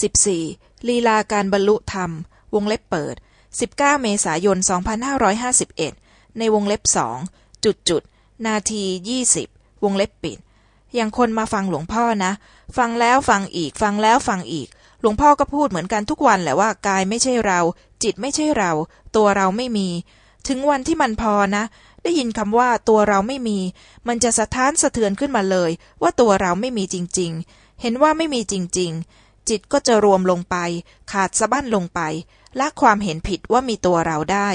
14. ลีลาการบรรลุธรรม วงเล็บเปิด19เมษายน2551ในวงเล็บสองจุดจุดนาที20วงเล็บปิด อย่างคนมาฟังหลวงพ่อนะ ฟังแล้วฟังอีก ฟังแล้วฟังอีก หลวงพ่อก็พูดเหมือนกันทุกวันแหละว่ากายไม่ใช่เรา จิตไม่ใช่เรา ตัวเราไม่มี ถึงวันที่มันพอนะ ได้ยินคำว่าตัวเราไม่มี มันจะสะท้านสะเทือนขึ้นมาเลย ว่าตัวเราไม่มีจริง ๆ เห็นว่าไม่มีจริง ๆ จิตก็จะรวมลงไป ขาดสะบั้นลงไปละความเห็นผิดว่ามีตัวเราได้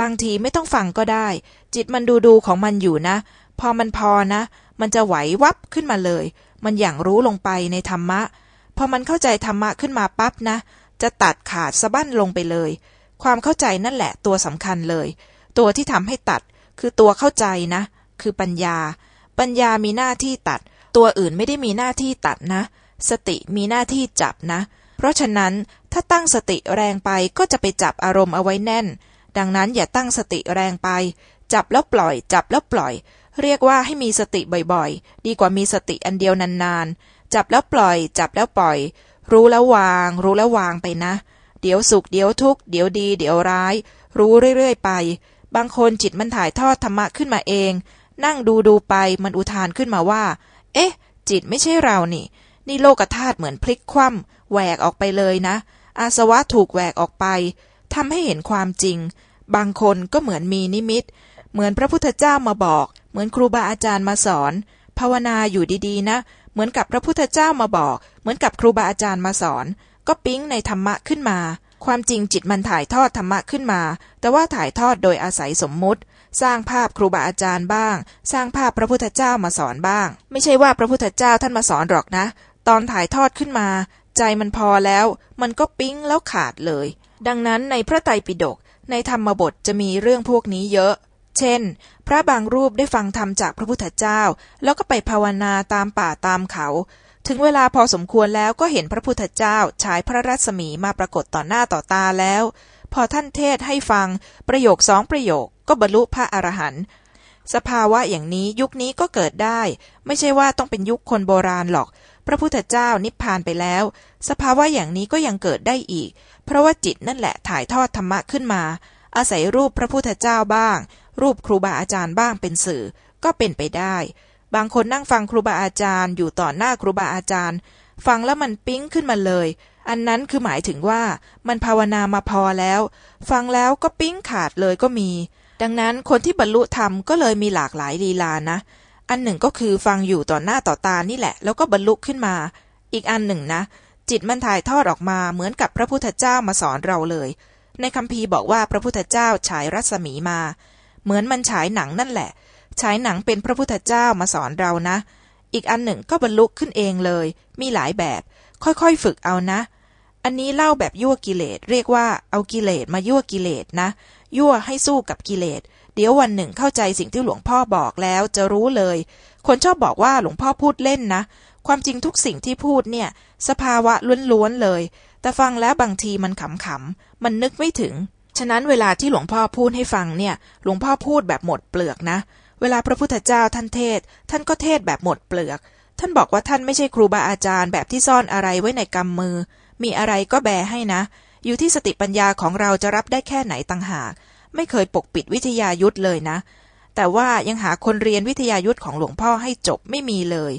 บางทีไม่ต้องฟังก็ได้ จิตมันดูดูของมันอยู่นะ พอมันพอนะ มันจะไหววับขึ้นมาเลย มันอย่างรู้ลงไปในธรรมะ พอมันเข้าใจธรรมะขึ้นมาปั๊บนะ จะตัดขาดสะบั้นลงไปเลย ความเข้าใจนั่นแหละตัวสำคัญเลย ตัวที่ทำให้ตัดคือตัวเข้าใจนะ คือปัญญา ปัญญามีหน้าที่ตัด ตัวอื่นไม่ได้มีหน้าที่ตัดนะ สติมีหน้าที่จับนะ เพราะฉะนั้นถ้าตั้งสติแรงไปก็จะไปจับอารมณ์เอาไว้แน่น ดังนั้นอย่าตั้งสติแรงไป จับแล้วปล่อย จับแล้วปล่อย เรียกว่าให้มีสติบ่อยๆ ดีกว่ามีสติอันเดียวนานๆ จับแล้วปล่อย จับแล้วปล่อย รู้แล้ววาง รู้แล้ววางไปนะ เดี๋ยวสุขเดี๋ยวทุกข์เดี๋ยวดี เดี๋ยวร้าย รู้เรื่อยๆไป บางคนจิตมันถ่ายทอดธรรมะขึ้นมาเอง นั่งดูดูไปมันอุทานขึ้นมาว่า เอ๊ะ จิตไม่ใช่เรานี่ นี่โลกธาตุเหมือนพลิกคว่ำแหวกออกไปเลยนะ อาสวะถูกแหวกออกไปทำให้เห็นความจริง บางคนก็เหมือนมีนิมิต เหมือนพระพุทธเจ้ามาบอก เหมือนครูบาอาจารย์มาสอน ภาวนาอยู่ดีๆ นะ เหมือนกับพระพุทธเจ้ามาบอก เหมือนกับครูบาอาจารย์มาสอน ก็ปิ๊งในธรรมะขึ้นมา ความจริงจิตมันถ่ายทอดธรรมะขึ้นมา แต่ว่าถ่ายทอดโดยอาศัยสมมุติสร้างภาพครูบาอาจารย์บ้าง สร้างภาพพระพุทธเจ้ามาสอนบ้าง ไม่ใช่ว่าพระพุทธเจ้าท่านมาสอนหรอกนะ ตอนถ่ายทอดขึ้นมา ใจมันพอแล้ว มันก็ปิ๊งแล้วขาดเลย ดังนั้นในพระไตรปิฎกในธรรมบทจะมีเรื่องพวกนี้เยอะ เช่น พระบางรูปได้ฟังธรรมจากพระพุทธเจ้า แล้วก็ไปภาวนาตามป่าตามเขา ถึงเวลาพอสมควรแล้วก็เห็นพระพุทธเจ้าฉายพระรัศมีมาปรากฏต่อหน้าต่อตาแล้ว พอท่านเทศให้ฟังประโยคสองประโยคก็บรรลุพระอรหันต์สภาวะอย่างนี้ยุคนี้ก็เกิดได้ ไม่ใช่ว่าต้องเป็นยุคคนโบราณหรอก พระพุทธเจ้านิพพานไปแล้ว สภาวะอย่างนี้ก็ยังเกิดได้อีก เพราะว่าจิตนั่นแหละถ่ายทอดธรรมะขึ้นมา อาศัยรูปพระพุทธเจ้าบ้าง รูปครูบาอาจารย์บ้างเป็นสื่อ ก็เป็นไปได้ บางคนนั่งฟังครูบาอาจารย์ อยู่ต่อหน้าครูบาอาจารย์ ฟังแล้วมันปิ๊งขึ้นมาเลย อันนั้นคือหมายถึงว่ามันภาวนามาพอแล้ว ฟังแล้วก็ปิ๊งขาดเลยก็มี ดังนั้นคนที่บรรลุธรรมก็เลยมีหลากหลายลีลานะ อันหนึ่งก็คือฟังอยู่ต่อหน้าต่อตานี่แหละ แล้วก็บรรลุขึ้นมา อีกอันหนึ่งนะ จิตมันถ่ายทอดออกมาเหมือนกับพระพุทธเจ้ามาสอนเราเลย ในคัมภีร์บอกว่าพระพุทธเจ้าฉายรัศมีมา เหมือนมันฉายหนังนั่นแหละ ฉายหนังเป็นพระพุทธเจ้ามาสอนเรานะ อีกอันหนึ่งก็บรรลุขึ้นเองเลย มีหลายแบบ ค่อยๆฝึกเอานะ อันนี้เล่าแบบยั่วกิเลสเรียกว่าเอากิเลสมายั่วกิเลสนะ ยั่วให้สู้กับกิเลส เดี๋ยววันหนึ่งเข้าใจสิ่งที่หลวงพ่อบอกแล้วจะรู้เลย คนชอบบอกว่าหลวงพ่อพูดเล่นนะ ความจริงทุกสิ่งที่พูดเนี่ย สภาวะล้วนๆเลย แต่ฟังแล้วบางทีมันขำๆ มันนึกไม่ถึง ฉะนั้นเวลาที่หลวงพ่อพูดให้ฟังเนี่ย หลวงพ่อพูดแบบหมดเปลือกนะ เวลาพระพุทธเจ้าท่านเทศ ท่านก็เทศแบบหมดเปลือก ท่านบอกว่าท่านไม่ใช่ครูบาอาจารย์แบบที่ซ่อนอะไรไว้ในกำมือ มีอะไรก็แบให้นะ อยู่ที่สติปัญญาของเราจะรับได้แค่ไหนต่างหาก ไม่เคยปกปิดวิทยายุทธเลยนะ แต่ว่ายังหาคนเรียนวิทยายุทธของหลวงพ่อให้จบไม่มีเลย